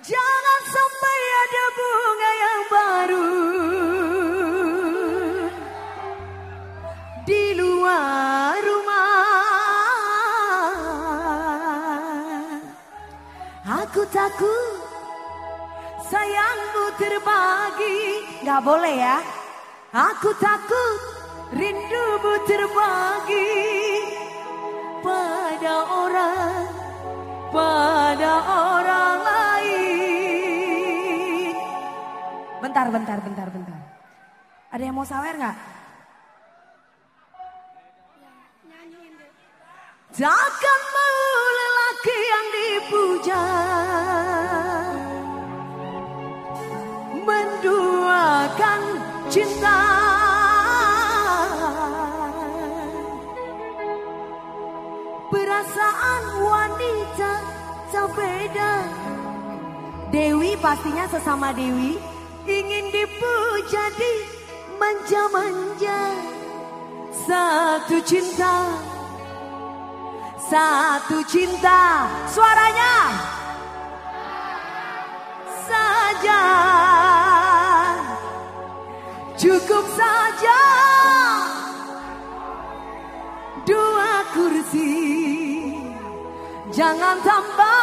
Jangan sampai ada bunga yang baru di luar rumah. Aku takut sayangmu terbagi, nggak boleh ya. Aku takut rindumu terbagi pada orang, pada orang Bentar, bentar, bentar, bentar. Ada yang mau sawer nggak? Takkan mau lelaki yang dipuja Menduakan cinta Perasaan wanita tak beda Dewi pastinya sesama Dewi Ingin dipuja di manja-manja. Satu cinta. Satu cinta. Suaranya. Saja. Cukup saja. Dua kursi. Jangan tambah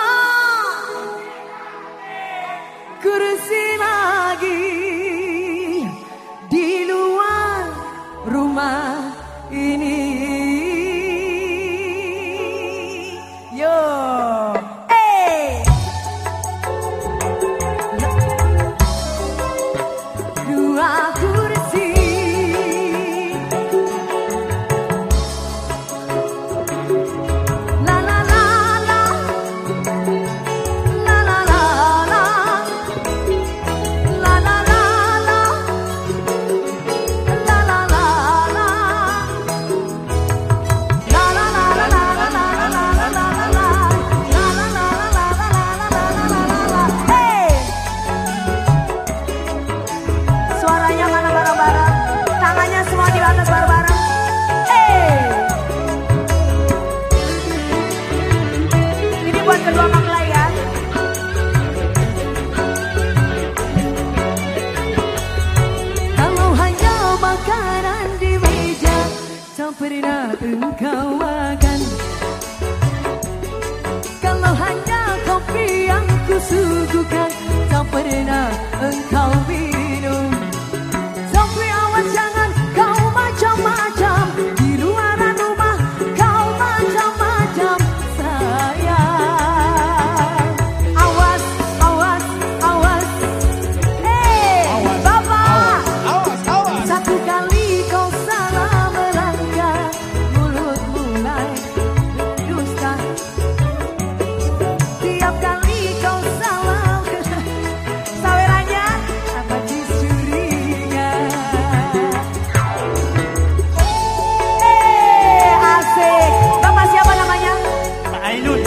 I've I know.